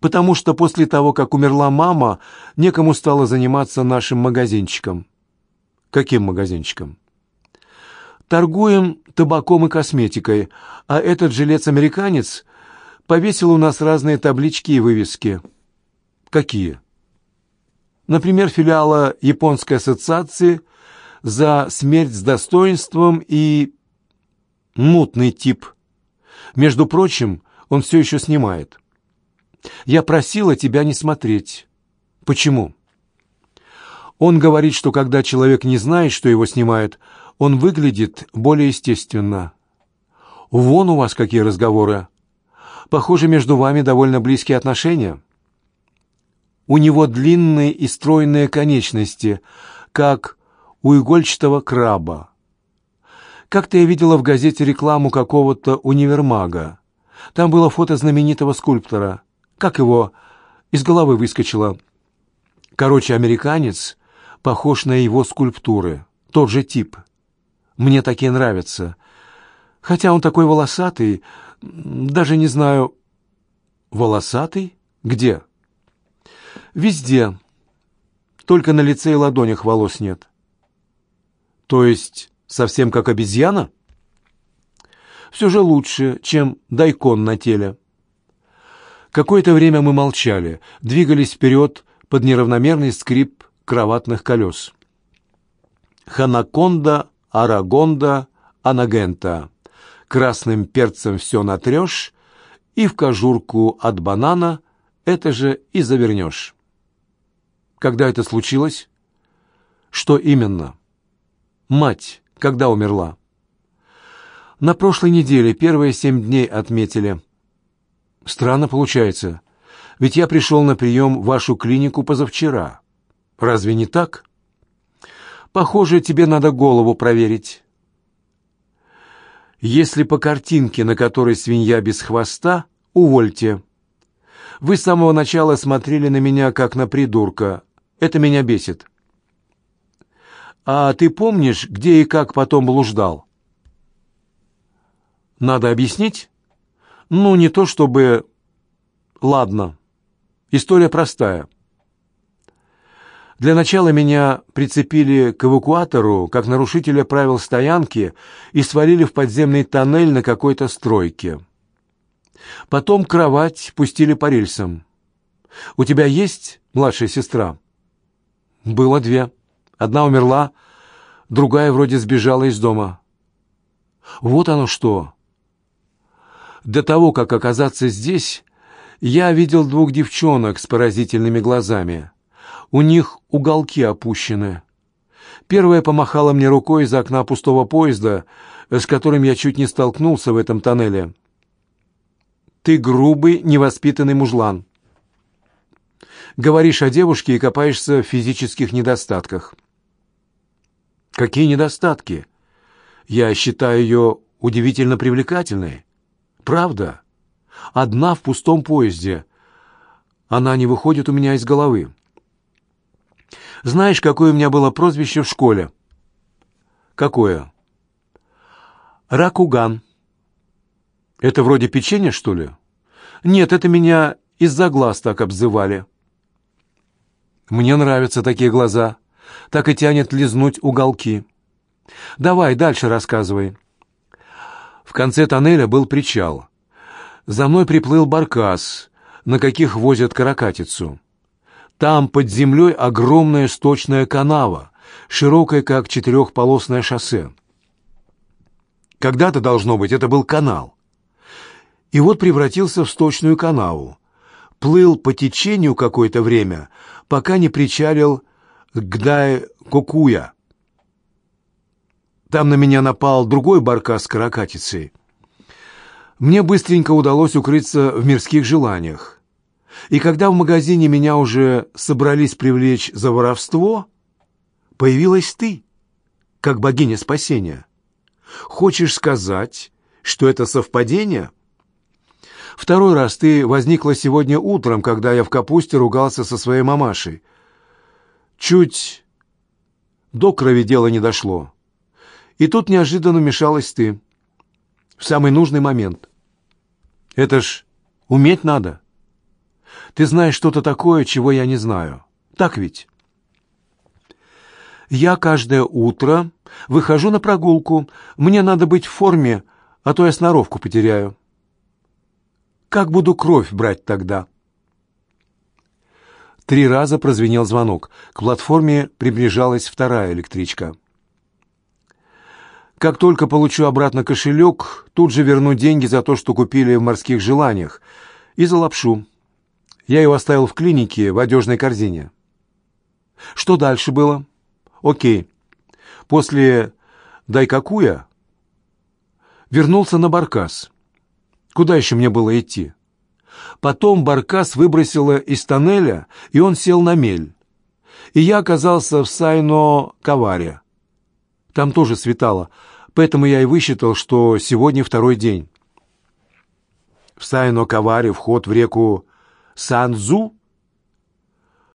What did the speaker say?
потому что после того, как умерла мама, некому стало заниматься нашим магазинчиком. Каким магазинчиком? Торгуем табаком и косметикой, а этот жилец-американец повесил у нас разные таблички и вывески. Какие? Например, филиала Японской ассоциации за смерть с достоинством и мутный тип. Между прочим, он все еще снимает. Я просила тебя не смотреть. Почему? Он говорит, что когда человек не знает, что его снимают, он выглядит более естественно. Вон у вас какие разговоры. Похоже, между вами довольно близкие отношения. У него длинные и стройные конечности, как у игольчатого краба. Как-то я видела в газете рекламу какого-то универмага. Там было фото знаменитого скульптора. Как его? Из головы выскочило. Короче, американец похож на его скульптуры. Тот же тип. Мне такие нравятся. Хотя он такой волосатый, даже не знаю... Волосатый? Где? Везде. Только на лице и ладонях волос нет. То есть совсем как обезьяна? Все же лучше, чем дайкон на теле. Какое-то время мы молчали, двигались вперед под неравномерный скрип кроватных колес. Ханаконда, Арагонда, Анагента. Красным перцем все натрешь, и в кожурку от банана это же и завернешь. Когда это случилось? Что именно? Мать, когда умерла? На прошлой неделе, первые семь дней отметили. Странно получается, ведь я пришел на прием в вашу клинику позавчера. Разве не так? Похоже, тебе надо голову проверить. Если по картинке, на которой свинья без хвоста, увольте. Вы с самого начала смотрели на меня, как на придурка. Это меня бесит. А ты помнишь, где и как потом блуждал? Надо объяснить? Ну, не то чтобы... Ладно. История простая. Для начала меня прицепили к эвакуатору как нарушителя правил стоянки и свалили в подземный тоннель на какой-то стройке. Потом кровать пустили по рельсам. «У тебя есть младшая сестра?» «Было две. Одна умерла, другая вроде сбежала из дома». «Вот оно что!» До того, как оказаться здесь, я видел двух девчонок с поразительными глазами. У них уголки опущены. Первая помахала мне рукой из окна пустого поезда, с которым я чуть не столкнулся в этом тоннеле. «Ты грубый, невоспитанный мужлан. Говоришь о девушке и копаешься в физических недостатках». «Какие недостатки? Я считаю ее удивительно привлекательной. Правда? Одна в пустом поезде. Она не выходит у меня из головы». Знаешь, какое у меня было прозвище в школе? Какое? Ракуган. Это вроде печенья, что ли? Нет, это меня из-за глаз так обзывали. Мне нравятся такие глаза. Так и тянет лизнуть уголки. Давай, дальше рассказывай. В конце тоннеля был причал. За мной приплыл баркас, на каких возят каракатицу. Там под землей огромная сточная канава, широкая, как четырехполосное шоссе. Когда-то, должно быть, это был канал. И вот превратился в сточную канаву. Плыл по течению какое-то время, пока не причалил к Гдай-Кокуя. Там на меня напал другой баркас с каракатицей. Мне быстренько удалось укрыться в мирских желаниях. И когда в магазине меня уже собрались привлечь за воровство, появилась ты, как богиня спасения. Хочешь сказать, что это совпадение? Второй раз ты возникла сегодня утром, когда я в капусте ругался со своей мамашей. Чуть до крови дело не дошло. И тут неожиданно мешалась ты. В самый нужный момент. Это ж уметь надо. Ты знаешь что-то такое, чего я не знаю. Так ведь? Я каждое утро выхожу на прогулку. Мне надо быть в форме, а то я сноровку потеряю. Как буду кровь брать тогда?» Три раза прозвенел звонок. К платформе приближалась вторая электричка. Как только получу обратно кошелек, тут же верну деньги за то, что купили в морских желаниях, и за лапшу. Я его оставил в клинике в одежной корзине. Что дальше было? Окей. После Дайкакуя вернулся на Баркас. Куда еще мне было идти? Потом Баркас выбросило из тоннеля, и он сел на мель. И я оказался в Сайно-Каваре. Там тоже светало, поэтому я и высчитал, что сегодня второй день. В Сайно-Каваре вход в реку Санзу